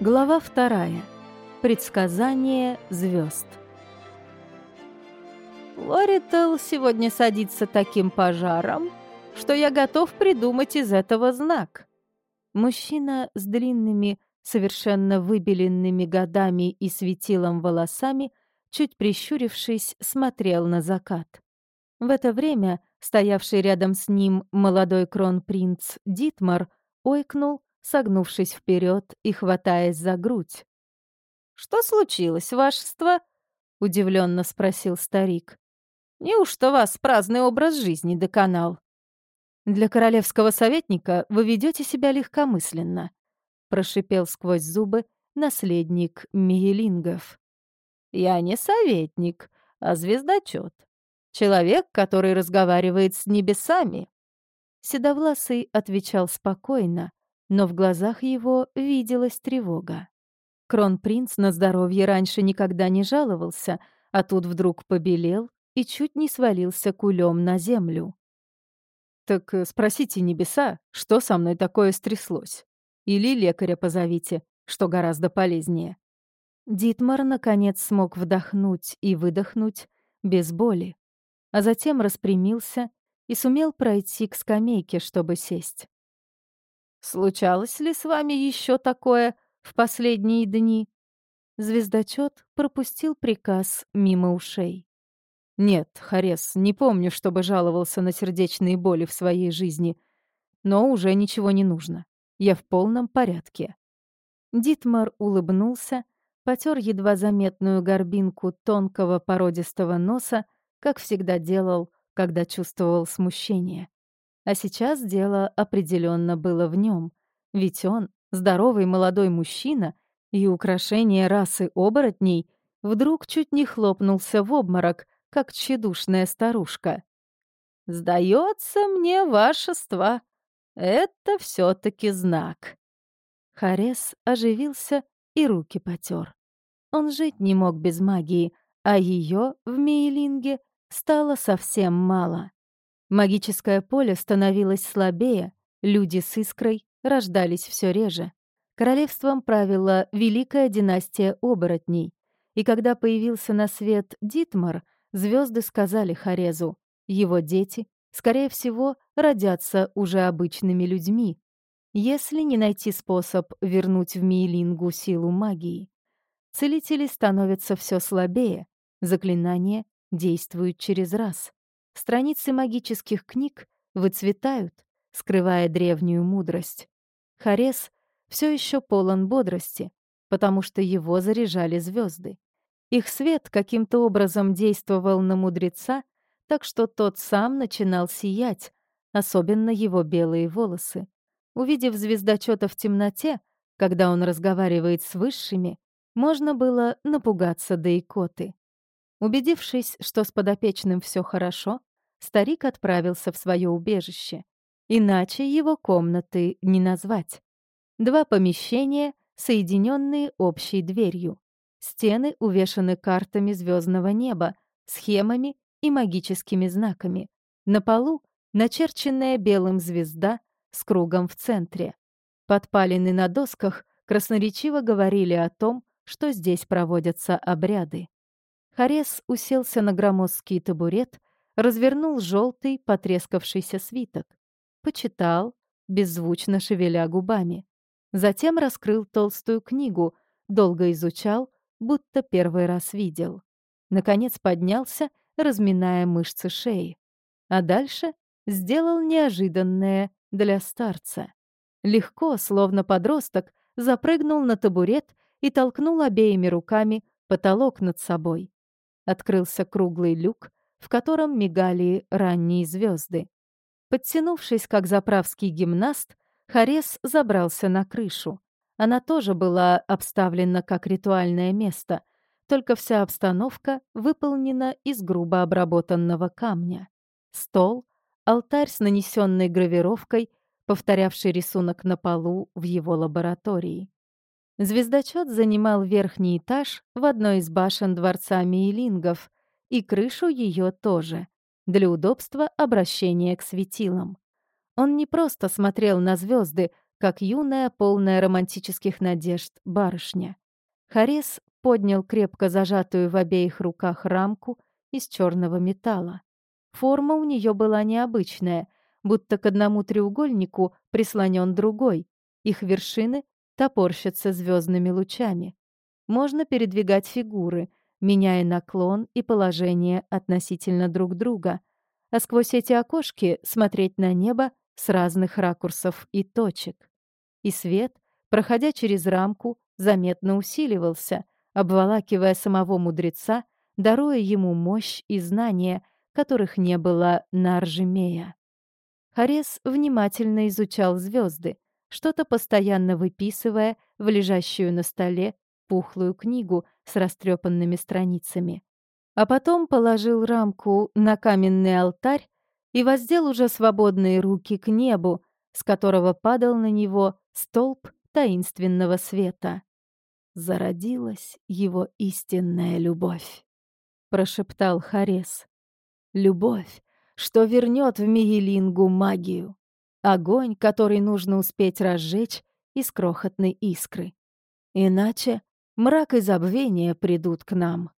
Глава вторая. Предсказание звезд. Лорител сегодня садится таким пожаром, что я готов придумать из этого знак. Мужчина с длинными, совершенно выбеленными годами и светилом волосами, чуть прищурившись, смотрел на закат. В это время стоявший рядом с ним молодой кронпринц Дитмар ойкнул, согнувшись вперед и хватаясь за грудь. «Что случилось, вашество?» — удивленно спросил старик. «Неужто вас праздный образ жизни доконал?» «Для королевского советника вы ведете себя легкомысленно», — прошипел сквозь зубы наследник Миелингов. «Я не советник, а звездочет. Человек, который разговаривает с небесами». Седовласый отвечал спокойно, но в глазах его виделась тревога. Кронпринц на здоровье раньше никогда не жаловался, а тут вдруг побелел и чуть не свалился кулем на землю. «Так э, спросите небеса, что со мной такое стряслось? Или лекаря позовите, что гораздо полезнее». Дитмар, наконец, смог вдохнуть и выдохнуть без боли, а затем распрямился и сумел пройти к скамейке, чтобы сесть. «Случалось ли с вами еще такое в последние дни?» Звездочет пропустил приказ мимо ушей. «Нет, Харес, не помню, чтобы жаловался на сердечные боли в своей жизни. Но уже ничего не нужно. Я в полном порядке». Дитмар улыбнулся, потер едва заметную горбинку тонкого породистого носа, как всегда делал, когда чувствовал смущение. А сейчас дело определенно было в нем, ведь он, здоровый молодой мужчина и украшение расы оборотней, вдруг чуть не хлопнулся в обморок, как тщедушная старушка. «Сдается мне вашество, это все таки знак». Харес оживился и руки потер. Он жить не мог без магии, а ее в Мейлинге стало совсем мало. Магическое поле становилось слабее, люди с искрой рождались все реже. Королевством правила великая династия оборотней. И когда появился на свет Дитмар, звезды сказали Харезу, его дети, скорее всего, родятся уже обычными людьми, если не найти способ вернуть в Мейлингу силу магии. Целители становятся все слабее, заклинания действуют через раз. Страницы магических книг выцветают, скрывая древнюю мудрость. Харес все еще полон бодрости, потому что его заряжали звезды. Их свет каким-то образом действовал на мудреца, так что тот сам начинал сиять, особенно его белые волосы. Увидев звездочета в темноте, когда он разговаривает с высшими, можно было напугаться до икоты. Убедившись, что с подопечным все хорошо, старик отправился в свое убежище. Иначе его комнаты не назвать. Два помещения, соединенные общей дверью. Стены увешаны картами звездного неба, схемами и магическими знаками. На полу начерченная белым звезда с кругом в центре. Подпалины на досках красноречиво говорили о том, что здесь проводятся обряды. Харес уселся на громоздкий табурет, развернул желтый потрескавшийся свиток. Почитал, беззвучно шевеля губами. Затем раскрыл толстую книгу, долго изучал, будто первый раз видел. Наконец поднялся, разминая мышцы шеи. А дальше сделал неожиданное для старца. Легко, словно подросток, запрыгнул на табурет и толкнул обеими руками потолок над собой. Открылся круглый люк, в котором мигали ранние звезды. Подтянувшись, как заправский гимнаст, Харес забрался на крышу. Она тоже была обставлена как ритуальное место, только вся обстановка выполнена из грубо обработанного камня. Стол, алтарь с нанесенной гравировкой, повторявший рисунок на полу в его лаборатории. Звездочет занимал верхний этаж в одной из башен дворца Мейлингов и крышу ее тоже, для удобства обращения к светилам. Он не просто смотрел на звезды, как юная, полная романтических надежд барышня. Харес поднял крепко зажатую в обеих руках рамку из черного металла. Форма у нее была необычная, будто к одному треугольнику прислонен другой. Их вершины топорщатся звездными лучами. Можно передвигать фигуры, меняя наклон и положение относительно друг друга, а сквозь эти окошки смотреть на небо с разных ракурсов и точек. И свет, проходя через рамку, заметно усиливался, обволакивая самого мудреца, даруя ему мощь и знания, которых не было на Аржемея. Харес внимательно изучал звезды, что-то постоянно выписывая в лежащую на столе пухлую книгу с растрепанными страницами. А потом положил рамку на каменный алтарь и воздел уже свободные руки к небу, с которого падал на него столб таинственного света. Зародилась его истинная любовь, прошептал Харес. Любовь, что вернет в Мигелингу магию. Огонь, который нужно успеть разжечь из крохотной искры. Иначе мрак и забвение придут к нам.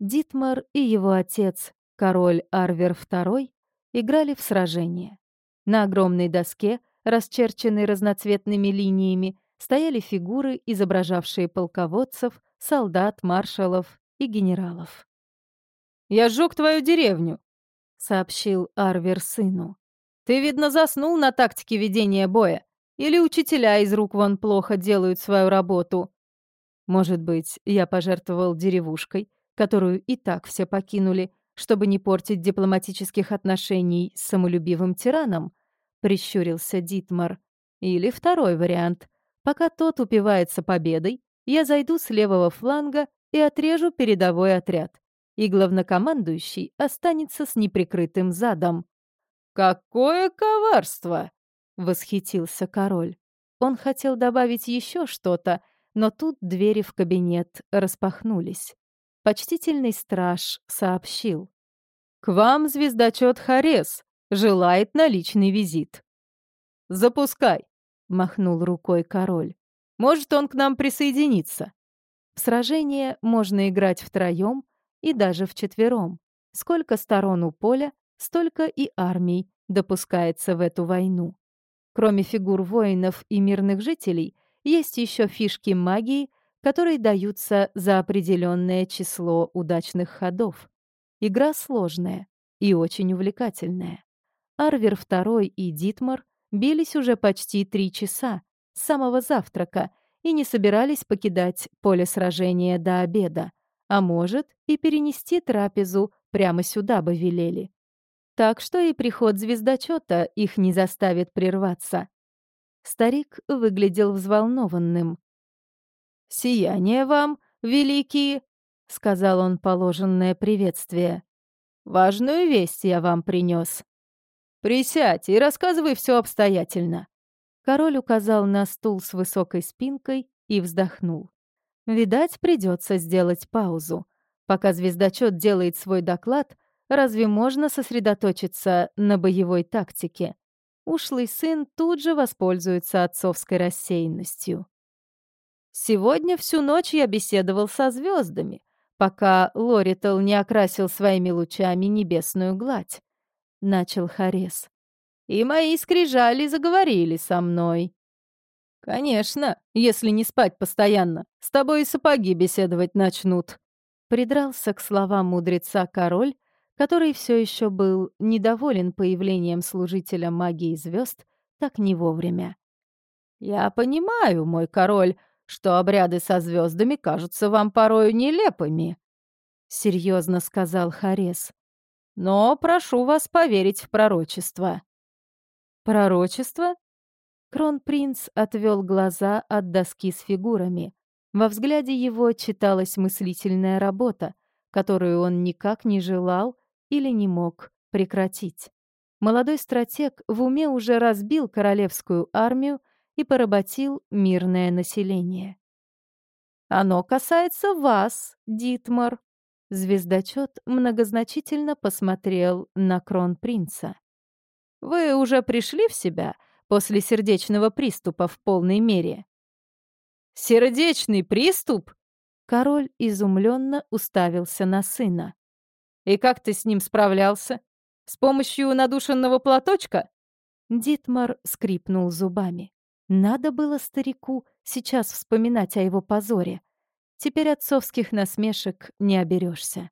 Дитмар и его отец, король Арвер II, играли в сражение. На огромной доске, расчерченной разноцветными линиями, стояли фигуры, изображавшие полководцев, солдат, маршалов и генералов. «Я сжег твою деревню», — сообщил Арвер сыну. «Ты, видно, заснул на тактике ведения боя. Или учителя из рук вон плохо делают свою работу. Может быть, я пожертвовал деревушкой, которую и так все покинули, чтобы не портить дипломатических отношений с самолюбивым тираном?» — прищурился Дитмар. «Или второй вариант. Пока тот упивается победой, я зайду с левого фланга и отрежу передовой отряд, и главнокомандующий останется с неприкрытым задом». «Какое коварство!» — восхитился король. Он хотел добавить еще что-то, но тут двери в кабинет распахнулись. Почтительный страж сообщил. «К вам звездочет Харес. Желает на личный визит». «Запускай», — махнул рукой король. «Может, он к нам присоединиться». В сражение можно играть втроем и даже вчетвером. Сколько сторон у поля, столько и армий допускается в эту войну. Кроме фигур воинов и мирных жителей, есть еще фишки магии, которые даются за определенное число удачных ходов. Игра сложная и очень увлекательная. Арвер II и Дитмар бились уже почти три часа с самого завтрака и не собирались покидать поле сражения до обеда, а может и перенести трапезу прямо сюда бы велели. Так что и приход звездочета их не заставит прерваться. Старик выглядел взволнованным. «Сияние вам, великие!» — сказал он положенное приветствие. «Важную весть я вам принес. Присядь и рассказывай все обстоятельно». Король указал на стул с высокой спинкой и вздохнул. Видать, придется сделать паузу. Пока звездочет делает свой доклад, Разве можно сосредоточиться на боевой тактике? Ушлый сын тут же воспользуется отцовской рассеянностью. Сегодня всю ночь я беседовал со звездами, пока Лорител не окрасил своими лучами небесную гладь. Начал Харес. И мои скрижали заговорили со мной. «Конечно, если не спать постоянно, с тобой и сапоги беседовать начнут», придрался к словам мудреца король, который все еще был недоволен появлением служителя магии звезд так не вовремя. «Я понимаю, мой король, что обряды со звездами кажутся вам порою нелепыми», — серьезно сказал Харес. «Но прошу вас поверить в пророчество». «Пророчество?» Кронпринц отвел глаза от доски с фигурами. Во взгляде его читалась мыслительная работа, которую он никак не желал или не мог прекратить. Молодой стратег в уме уже разбил королевскую армию и поработил мирное население. «Оно касается вас, Дитмар», — звездочет многозначительно посмотрел на кронпринца. «Вы уже пришли в себя после сердечного приступа в полной мере. «Сердечный приступ?» Король изумленно уставился на сына. «И как ты с ним справлялся? С помощью надушенного платочка?» Дитмар скрипнул зубами. Надо было старику сейчас вспоминать о его позоре. Теперь отцовских насмешек не оберешься.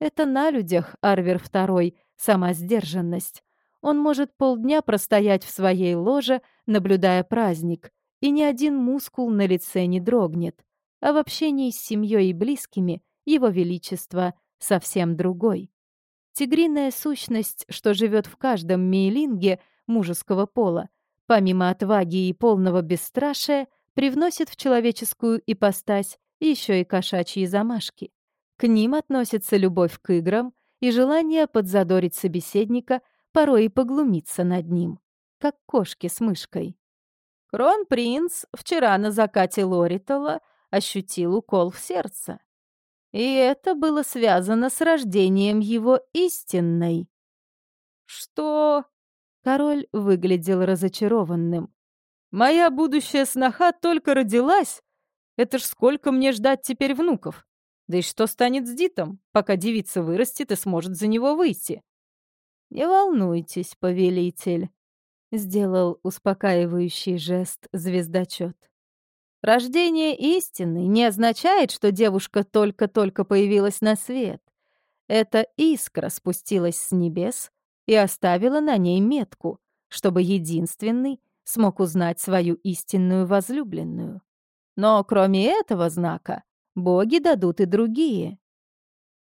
Это на людях Арвер II сама сдержанность. Он может полдня простоять в своей ложе, наблюдая праздник, и ни один мускул на лице не дрогнет. А в общении с семьей и близкими его величество совсем другой. Тигриная сущность, что живет в каждом мейлинге мужеского пола, помимо отваги и полного бесстрашия, привносит в человеческую ипостась еще и кошачьи замашки. К ним относится любовь к играм и желание подзадорить собеседника, порой и поглумиться над ним, как кошки с мышкой. Кронпринц вчера на закате Лоритола ощутил укол в сердце. И это было связано с рождением его истинной. «Что?» Король выглядел разочарованным. «Моя будущая сноха только родилась. Это ж сколько мне ждать теперь внуков? Да и что станет с Дитом, пока девица вырастет и сможет за него выйти? «Не волнуйтесь, повелитель», — сделал успокаивающий жест звездочет. «Рождение истины не означает, что девушка только-только появилась на свет. Эта искра спустилась с небес и оставила на ней метку, чтобы единственный смог узнать свою истинную возлюбленную. Но кроме этого знака Боги дадут и другие.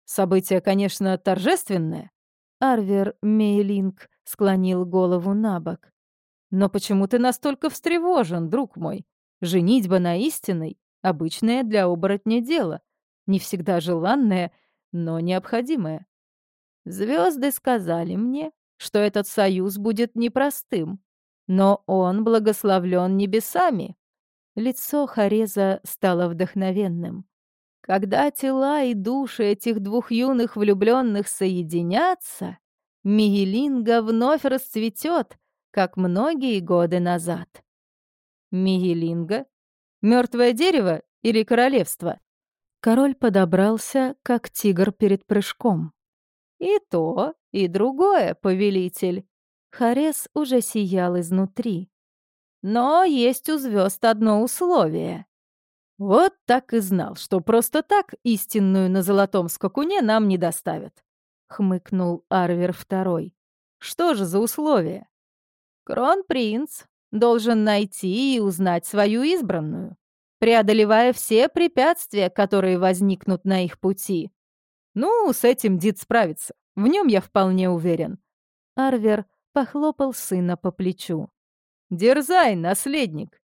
Событие, конечно, торжественное. Арвер Мейлинг склонил голову на бок. Но почему ты настолько встревожен, друг мой? Женитьба на истинной — обычное для оборотня дело. Не всегда желанное, но необходимое. Звезды сказали мне, что этот союз будет непростым, но он благословлен небесами. Лицо Хареза стало вдохновенным. Когда тела и души этих двух юных влюбленных соединятся, Мигелинга вновь расцветет, как многие годы назад. Мигелинга? Мертвое дерево или королевство? Король подобрался, как тигр перед прыжком. И то, и другое, повелитель. Харес уже сиял изнутри. Но есть у звезд одно условие. «Вот так и знал, что просто так истинную на золотом скакуне нам не доставят», — хмыкнул Арвер II. «Что же за условия?» «Кронпринц должен найти и узнать свою избранную, преодолевая все препятствия, которые возникнут на их пути». «Ну, с этим Дид справится. В нем я вполне уверен». Арвер похлопал сына по плечу. «Дерзай, наследник!»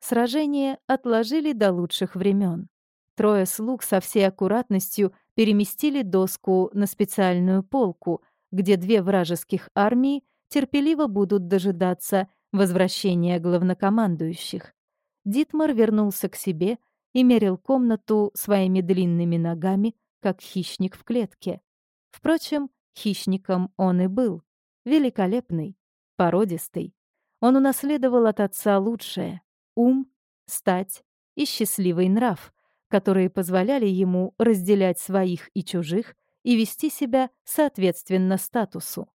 Сражение отложили до лучших времен. Трое слуг со всей аккуратностью переместили доску на специальную полку, где две вражеских армии терпеливо будут дожидаться возвращения главнокомандующих. Дитмар вернулся к себе и мерил комнату своими длинными ногами, как хищник в клетке. Впрочем, хищником он и был. Великолепный, породистый. Он унаследовал от отца лучшее ум, стать и счастливый нрав, которые позволяли ему разделять своих и чужих и вести себя соответственно статусу.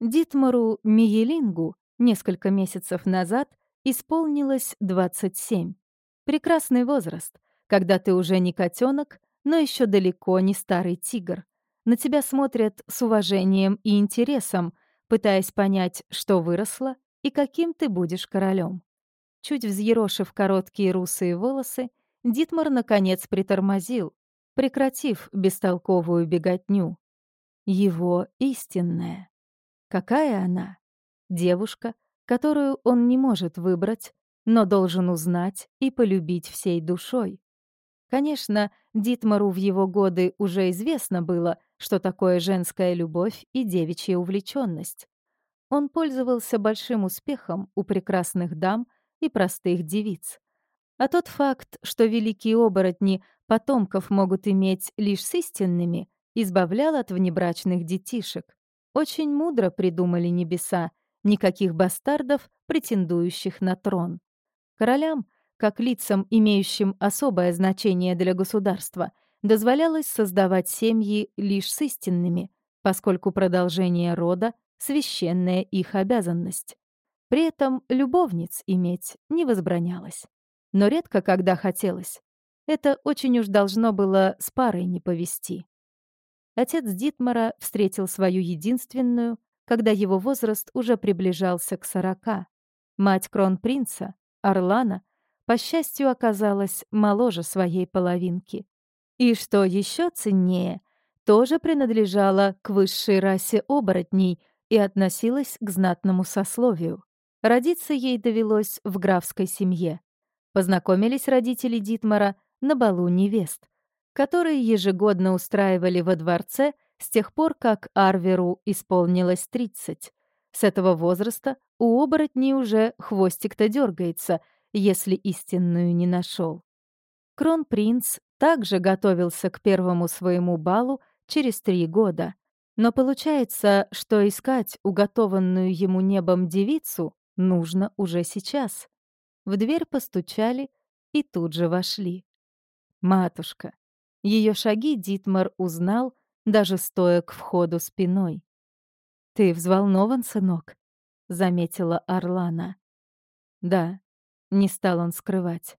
Дитмару Миелингу несколько месяцев назад исполнилось 27. Прекрасный возраст, когда ты уже не котенок, но еще далеко не старый тигр. На тебя смотрят с уважением и интересом, пытаясь понять, что выросло и каким ты будешь королем. Чуть взъерошив короткие русые волосы, Дитмар наконец притормозил, прекратив бестолковую беготню. Его истинная. Какая она? Девушка, которую он не может выбрать, но должен узнать и полюбить всей душой. Конечно, Дитмару в его годы уже известно было, что такое женская любовь и девичья увлеченность. Он пользовался большим успехом у прекрасных дам — и простых девиц. А тот факт, что великие оборотни потомков могут иметь лишь с истинными, избавлял от внебрачных детишек. Очень мудро придумали небеса, никаких бастардов, претендующих на трон. Королям, как лицам, имеющим особое значение для государства, дозволялось создавать семьи лишь с истинными, поскольку продолжение рода — священная их обязанность. При этом любовниц иметь не возбранялось. Но редко когда хотелось. Это очень уж должно было с парой не повести. Отец Дитмара встретил свою единственную, когда его возраст уже приближался к сорока. Мать кронпринца, Орлана, по счастью, оказалась моложе своей половинки. И что еще ценнее, тоже принадлежала к высшей расе оборотней и относилась к знатному сословию. Родиться ей довелось в графской семье. Познакомились родители Дитмара на балу невест, которые ежегодно устраивали во дворце с тех пор, как Арверу исполнилось 30. С этого возраста у оборотней уже хвостик-то дергается, если истинную не нашел. Кронпринц также готовился к первому своему балу через три года. Но получается, что искать уготованную ему небом девицу нужно уже сейчас. В дверь постучали и тут же вошли. Матушка. Ее шаги Дитмар узнал, даже стоя к входу спиной. «Ты взволнован, сынок?» — заметила Орлана. «Да», — не стал он скрывать.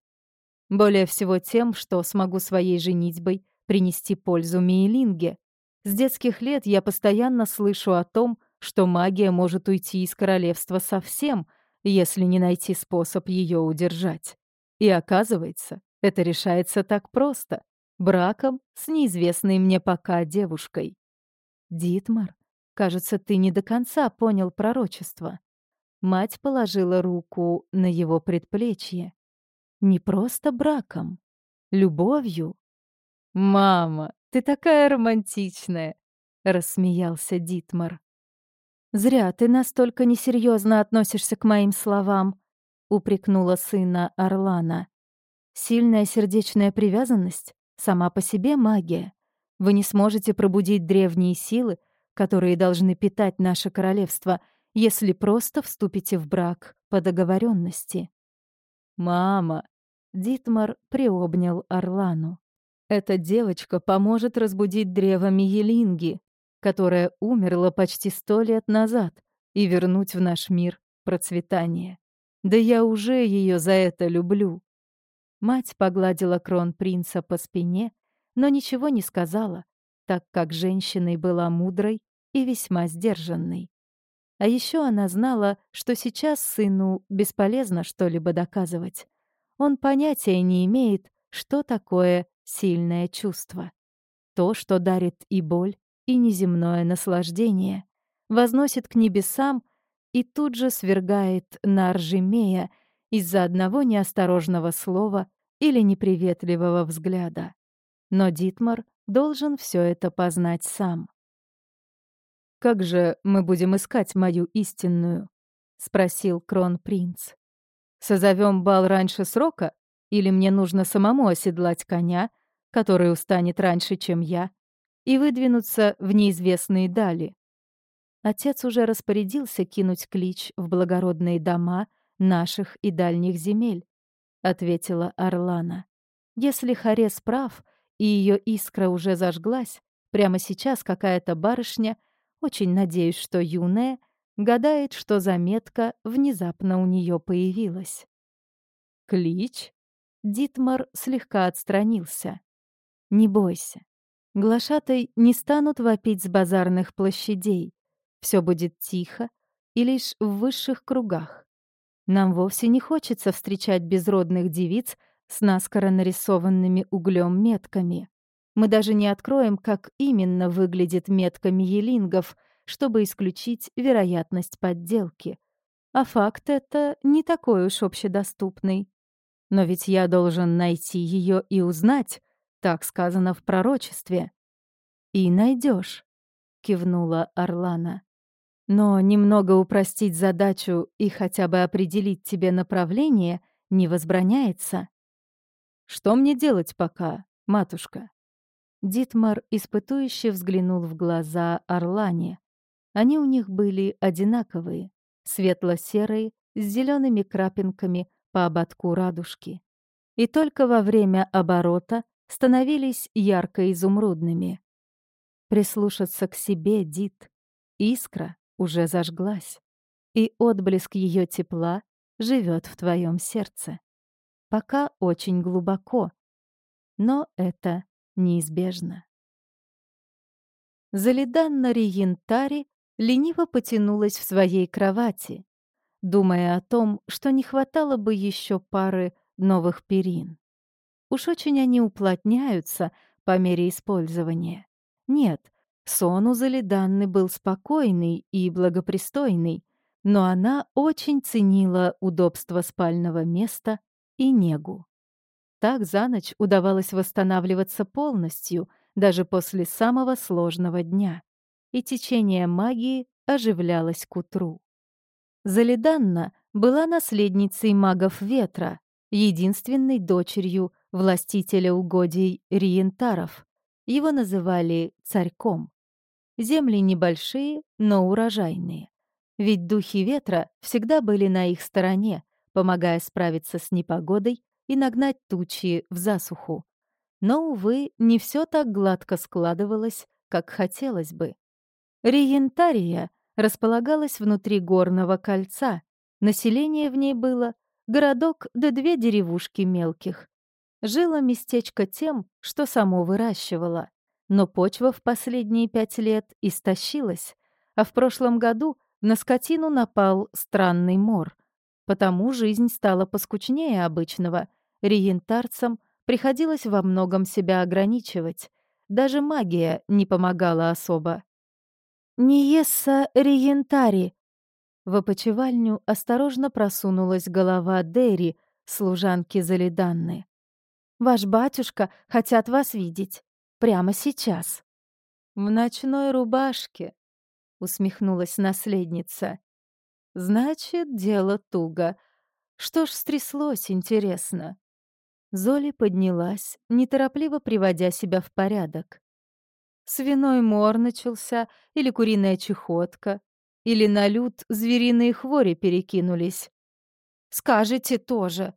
«Более всего тем, что смогу своей женитьбой принести пользу Мейлинге. С детских лет я постоянно слышу о том, что магия может уйти из королевства совсем, если не найти способ ее удержать. И оказывается, это решается так просто — браком с неизвестной мне пока девушкой. Дитмар, кажется, ты не до конца понял пророчество. Мать положила руку на его предплечье. Не просто браком, любовью. «Мама, ты такая романтичная!» — рассмеялся Дитмар. «Зря ты настолько несерьезно относишься к моим словам», — упрекнула сына Орлана. «Сильная сердечная привязанность — сама по себе магия. Вы не сможете пробудить древние силы, которые должны питать наше королевство, если просто вступите в брак по договоренности. «Мама!» — Дитмар приобнял Орлану. «Эта девочка поможет разбудить древо Миелинги, которая умерла почти сто лет назад, и вернуть в наш мир процветание. Да я уже ее за это люблю. Мать погладила крон принца по спине, но ничего не сказала, так как женщиной была мудрой и весьма сдержанной. А еще она знала, что сейчас сыну бесполезно что-либо доказывать. Он понятия не имеет, что такое сильное чувство. То, что дарит и боль, и неземное наслаждение, возносит к небесам и тут же свергает на Аржемея из-за одного неосторожного слова или неприветливого взгляда. Но Дитмар должен все это познать сам. «Как же мы будем искать мою истинную?» — спросил кронпринц. «Созовем бал раньше срока, или мне нужно самому оседлать коня, который устанет раньше, чем я, и выдвинуться в неизвестные дали. Отец уже распорядился кинуть клич в благородные дома наших и дальних земель, ответила Орлана. Если Харес прав, и ее искра уже зажглась, прямо сейчас какая-то барышня, очень надеюсь, что юная, гадает, что заметка внезапно у нее появилась. «Клич?» Дитмар слегка отстранился. «Не бойся. Глашатай не станут вопить с базарных площадей. Все будет тихо и лишь в высших кругах. Нам вовсе не хочется встречать безродных девиц с наскоро нарисованными углем метками. Мы даже не откроем, как именно выглядит метка миелингов, чтобы исключить вероятность подделки. А факт это не такой уж общедоступный. Но ведь я должен найти ее и узнать, так сказано в пророчестве. И найдешь, кивнула Орлана. Но немного упростить задачу и хотя бы определить тебе направление не возбраняется. Что мне делать пока, матушка? Дитмар испытующе взглянул в глаза Орлане. Они у них были одинаковые, светло-серые, с зелеными крапинками по ободку радужки. И только во время оборота становились ярко-изумрудными. Прислушаться к себе, Дит. Искра уже зажглась, и отблеск ее тепла живет в твоем сердце. Пока очень глубоко, но это неизбежно. Залиданна Риентари лениво потянулась в своей кровати, думая о том, что не хватало бы еще пары новых перин. Уж очень они уплотняются по мере использования. Нет, сон у Залиданны был спокойный и благопристойный, но она очень ценила удобство спального места и негу. Так за ночь удавалось восстанавливаться полностью, даже после самого сложного дня, и течение магии оживлялось к утру. Залиданна была наследницей магов ветра, единственной дочерью властителя угодий Риентаров. Его называли царьком. Земли небольшие, но урожайные. Ведь духи ветра всегда были на их стороне, помогая справиться с непогодой и нагнать тучи в засуху. Но, увы, не все так гладко складывалось, как хотелось бы. Риентария располагалась внутри горного кольца. Население в ней было городок да две деревушки мелких. Жило местечко тем, что само выращивало. Но почва в последние пять лет истощилась, а в прошлом году на скотину напал странный мор. Потому жизнь стала поскучнее обычного. Риентарцам приходилось во многом себя ограничивать. Даже магия не помогала особо. «Ниесса Риентари!» В опочивальню осторожно просунулась голова Дерри, служанки Залиданны. «Ваш батюшка хотят вас видеть. Прямо сейчас». «В ночной рубашке», — усмехнулась наследница. Значит, дело туго. Что ж стряслось, интересно? Золи поднялась, неторопливо приводя себя в порядок. Свиной мор начался, или куриная чехотка, или на люд звериные хвори перекинулись. «Скажете тоже!»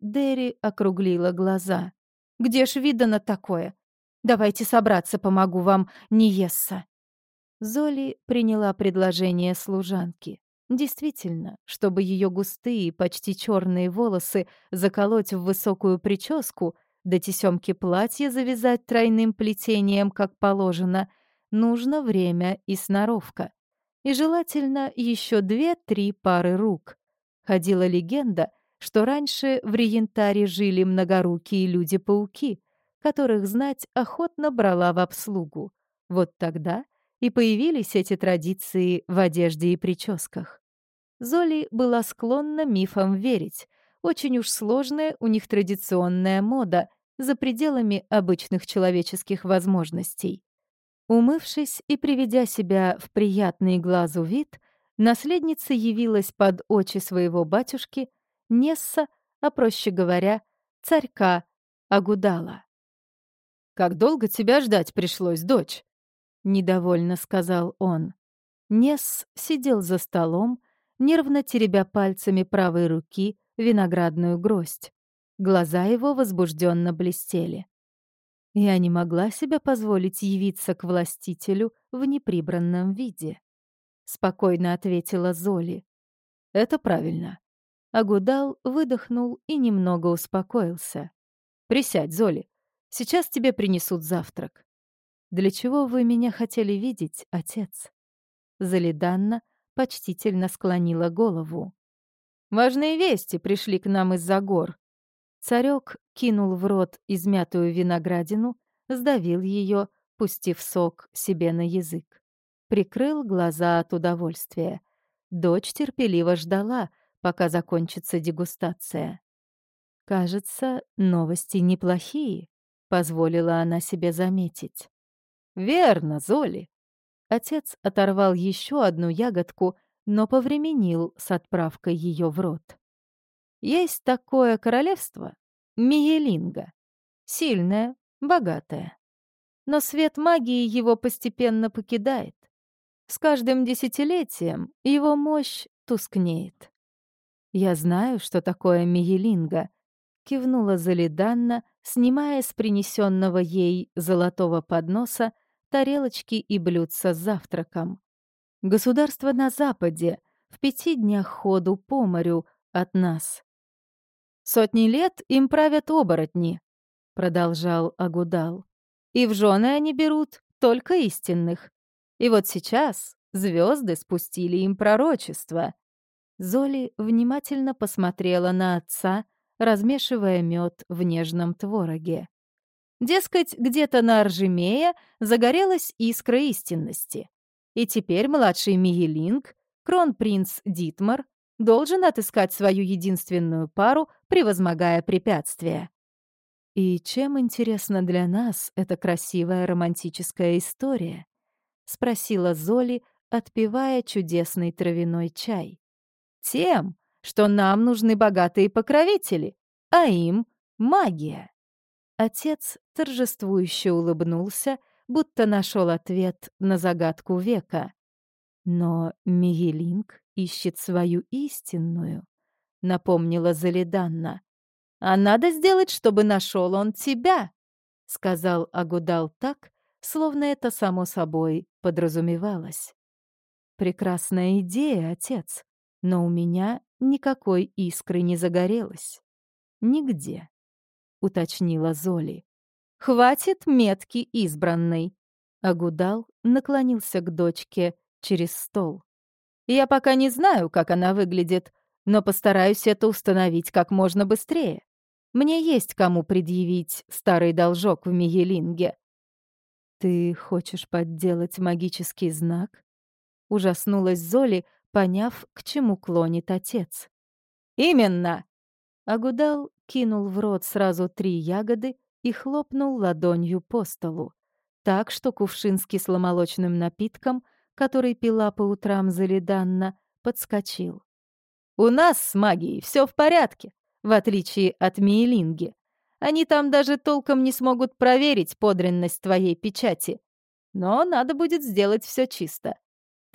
Дерри округлила глаза. «Где ж видано такое? Давайте собраться, помогу вам, Ниесса!» Золи приняла предложение служанки. Действительно, чтобы ее густые, почти черные волосы заколоть в высокую прическу, до тесемки платья завязать тройным плетением, как положено, нужно время и сноровка. И желательно еще две-три пары рук. Ходила легенда, что раньше в Риентаре жили многорукие люди-пауки, которых знать охотно брала в обслугу. Вот тогда и появились эти традиции в одежде и прическах. Золи была склонна мифам верить. Очень уж сложная у них традиционная мода за пределами обычных человеческих возможностей. Умывшись и приведя себя в приятный глазу вид, наследница явилась под очи своего батюшки Несса, а проще говоря, царька Агудала. «Как долго тебя ждать пришлось, дочь?» — недовольно сказал он. Несс сидел за столом, нервно теребя пальцами правой руки виноградную гроздь. Глаза его возбужденно блестели. Я не могла себе позволить явиться к властителю в неприбранном виде. Спокойно ответила Золи. Это правильно. Агудал выдохнул и немного успокоился. «Присядь, Золи. Сейчас тебе принесут завтрак». «Для чего вы меня хотели видеть, отец?» Залиданна почтительно склонила голову. «Важные вести пришли к нам из-за гор». Царек кинул в рот измятую виноградину, сдавил ее, пустив сок себе на язык. Прикрыл глаза от удовольствия. Дочь терпеливо ждала, пока закончится дегустация. «Кажется, новости неплохие», — позволила она себе заметить. «Верно, Золи», Отец оторвал еще одну ягодку, но повременил с отправкой ее в рот. Есть такое королевство — Миелинга. Сильное, богатое. Но свет магии его постепенно покидает. С каждым десятилетием его мощь тускнеет. «Я знаю, что такое миелинга», — кивнула Залиданна, снимая с принесенного ей золотого подноса тарелочки и блюдца с завтраком. «Государство на западе, в пяти днях ходу по морю от нас». «Сотни лет им правят оборотни», — продолжал Агудал. «И в жены они берут только истинных. И вот сейчас звезды спустили им пророчество. Золи внимательно посмотрела на отца, размешивая мед в нежном твороге. Дескать, где-то на Аржемея загорелась искра истинности. И теперь младший Миелинг, кронпринц Дитмар, должен отыскать свою единственную пару, превозмогая препятствия. И чем интересна для нас эта красивая романтическая история? спросила Золи, отпивая чудесный травяной чай. Тем, что нам нужны богатые покровители, а им — магия. Отец торжествующе улыбнулся, будто нашел ответ на загадку века. Но Мигелинг ищет свою истинную, напомнила Залиданна. А надо сделать, чтобы нашел он тебя, сказал Агудал так, словно это само собой подразумевалось. Прекрасная идея, отец но у меня никакой искры не загорелось. Нигде, — уточнила Золи. «Хватит метки избранной!» Агудал наклонился к дочке через стол. «Я пока не знаю, как она выглядит, но постараюсь это установить как можно быстрее. Мне есть кому предъявить старый должок в Миелинге». «Ты хочешь подделать магический знак?» Ужаснулась Золи, поняв, к чему клонит отец. «Именно!» Агудал кинул в рот сразу три ягоды и хлопнул ладонью по столу, так что кувшин с кисломолочным напитком, который пила по утрам Залиданна, подскочил. «У нас с магией все в порядке, в отличие от Миелинги. Они там даже толком не смогут проверить подренность твоей печати. Но надо будет сделать все чисто.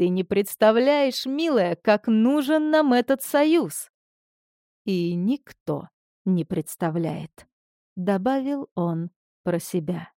Ты не представляешь, милая, как нужен нам этот союз. И никто не представляет, добавил он про себя.